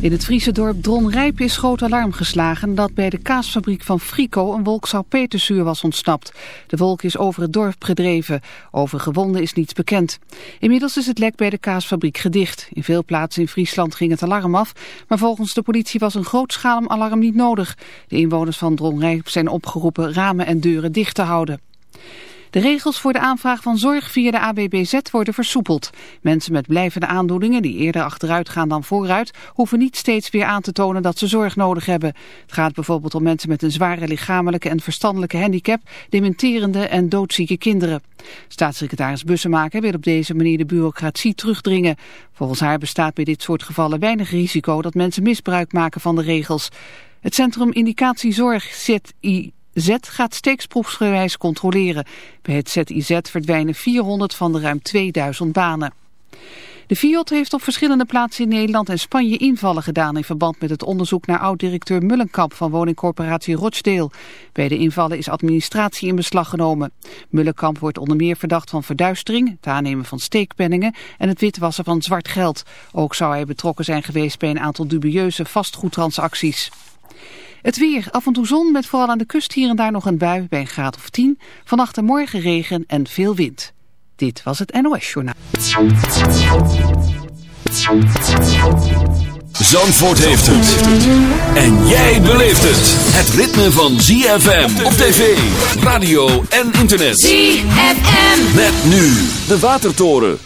In het Friese dorp Dronrijp is groot alarm geslagen dat bij de kaasfabriek van Frico een wolk salpeterzuur was ontsnapt. De wolk is over het dorp gedreven. Over gewonden is niets bekend. Inmiddels is het lek bij de kaasfabriek gedicht. In veel plaatsen in Friesland ging het alarm af, maar volgens de politie was een grootschalig alarm niet nodig. De inwoners van Dronrijp zijn opgeroepen ramen en deuren dicht te houden. De regels voor de aanvraag van zorg via de ABBZ worden versoepeld. Mensen met blijvende aandoeningen die eerder achteruit gaan dan vooruit... hoeven niet steeds weer aan te tonen dat ze zorg nodig hebben. Het gaat bijvoorbeeld om mensen met een zware lichamelijke en verstandelijke handicap... dementerende en doodzieke kinderen. Staatssecretaris Bussemaker wil op deze manier de bureaucratie terugdringen. Volgens haar bestaat bij dit soort gevallen weinig risico... dat mensen misbruik maken van de regels. Het Centrum Indicatiezorg ZI Z gaat steeksproefsgewijs controleren. Bij het ZIZ verdwijnen 400 van de ruim 2000 banen. De FIOD heeft op verschillende plaatsen in Nederland en Spanje invallen gedaan in verband met het onderzoek naar oud-directeur Mullenkamp van woningcorporatie Rochdale. Bij de invallen is administratie in beslag genomen. Mullenkamp wordt onder meer verdacht van verduistering, het aannemen van steekpenningen en het witwassen van zwart geld. Ook zou hij betrokken zijn geweest bij een aantal dubieuze vastgoedtransacties. Het weer, af en toe zon met vooral aan de kust hier en daar nog een bui bij een graad of 10. Vannacht en morgen regen en veel wind. Dit was het NOS Journaal. Zandvoort heeft het. En jij beleeft het. Het ritme van ZFM op tv, radio en internet. ZFM. Met nu de Watertoren.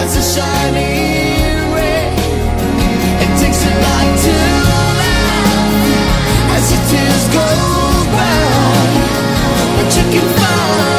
as a shining. It takes to as your tears go you can find.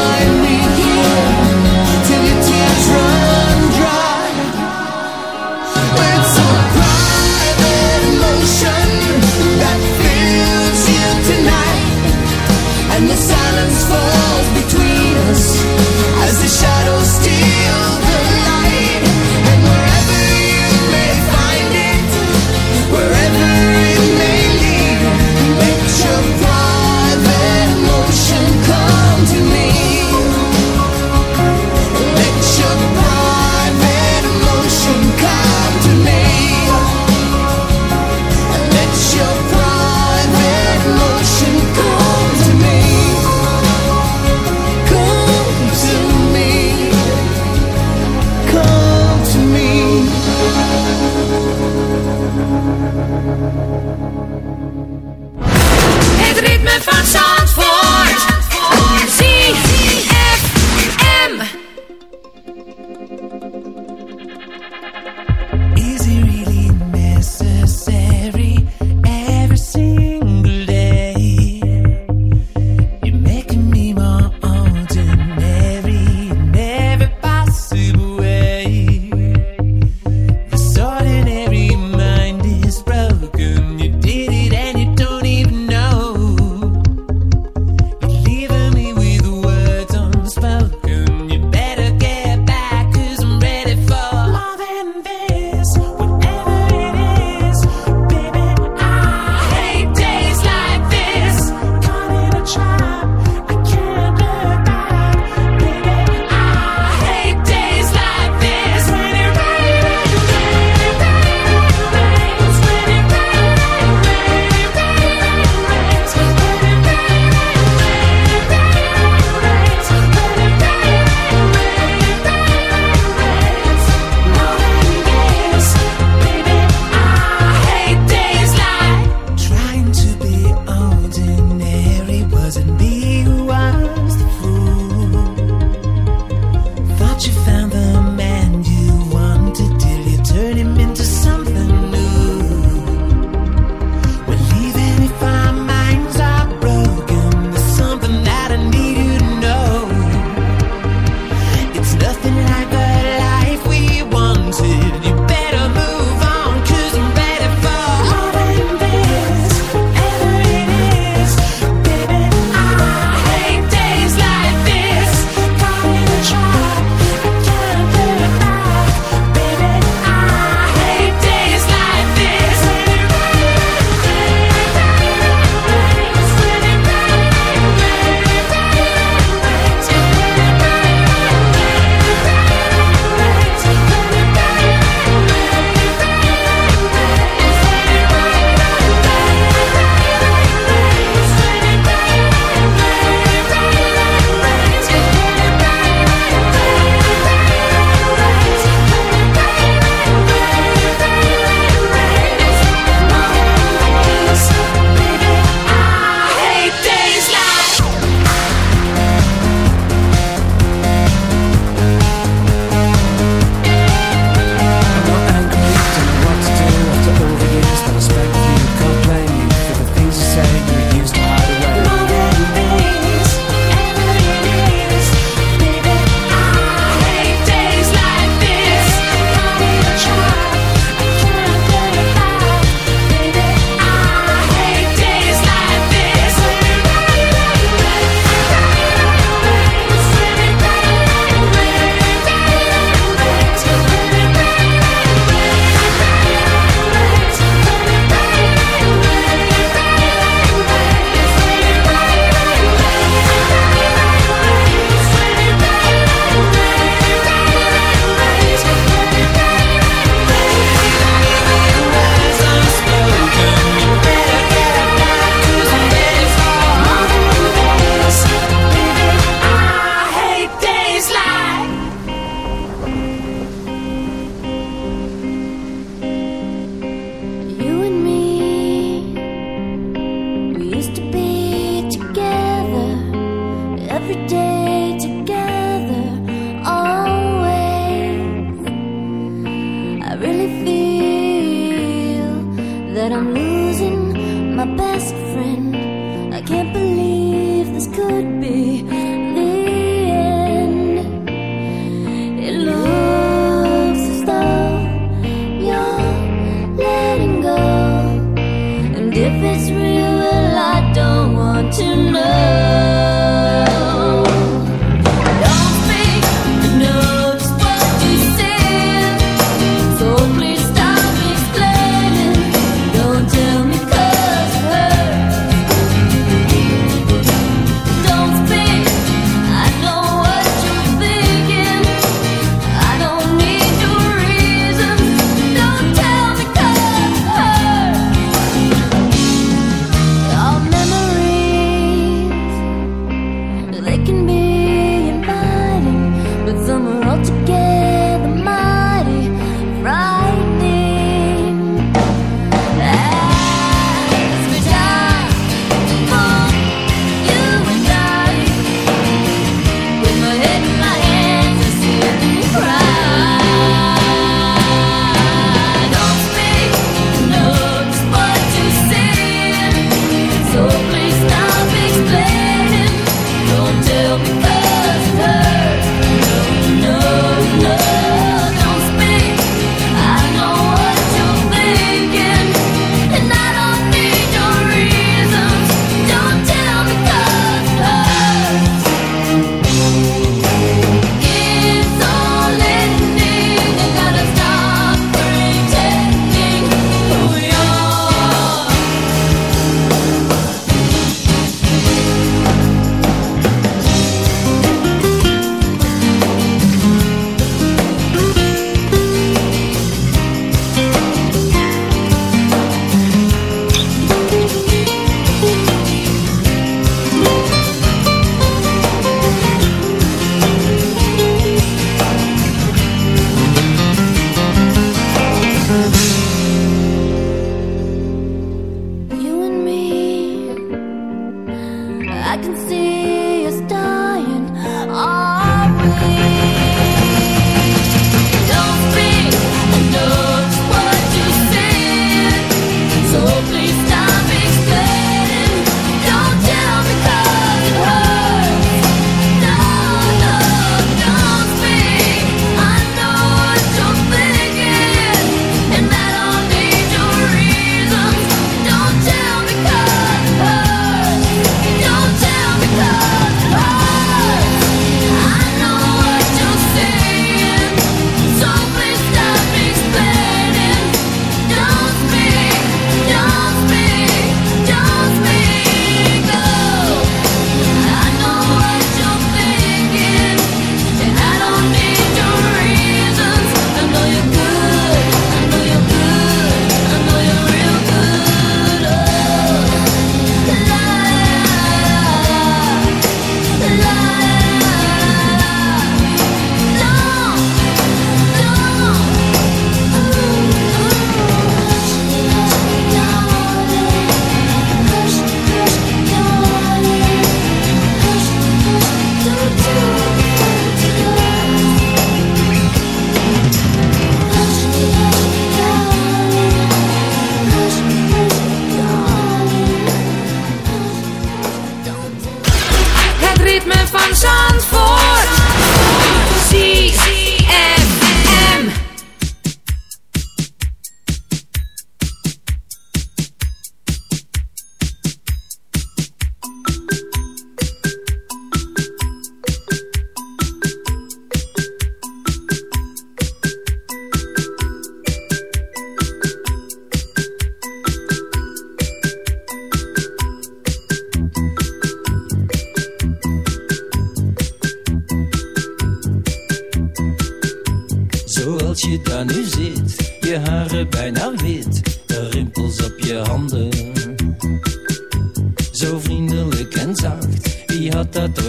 Jij was heel wat van plan, maar daar kwam weinig van.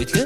Ik leef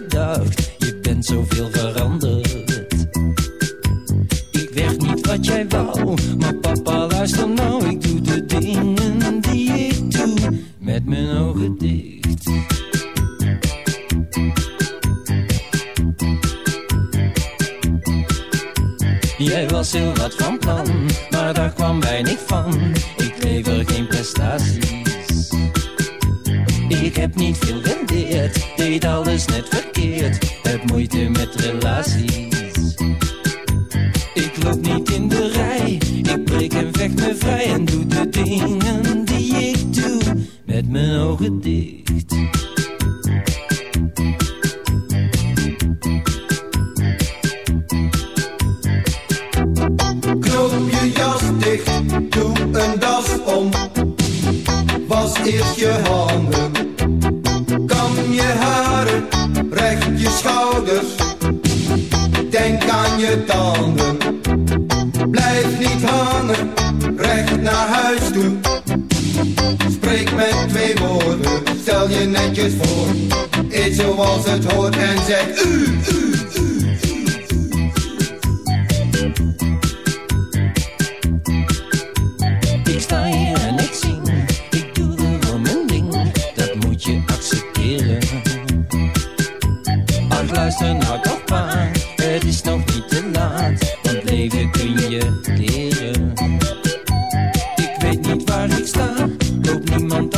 het is nog niet te laat, want leven kun je leren. Ik weet niet waar ik sta, loop niemand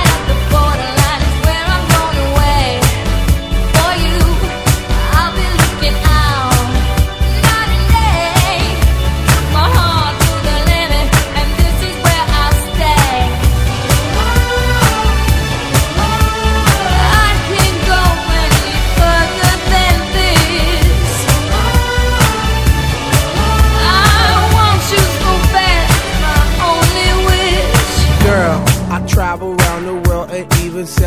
the fall.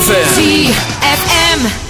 ZFM.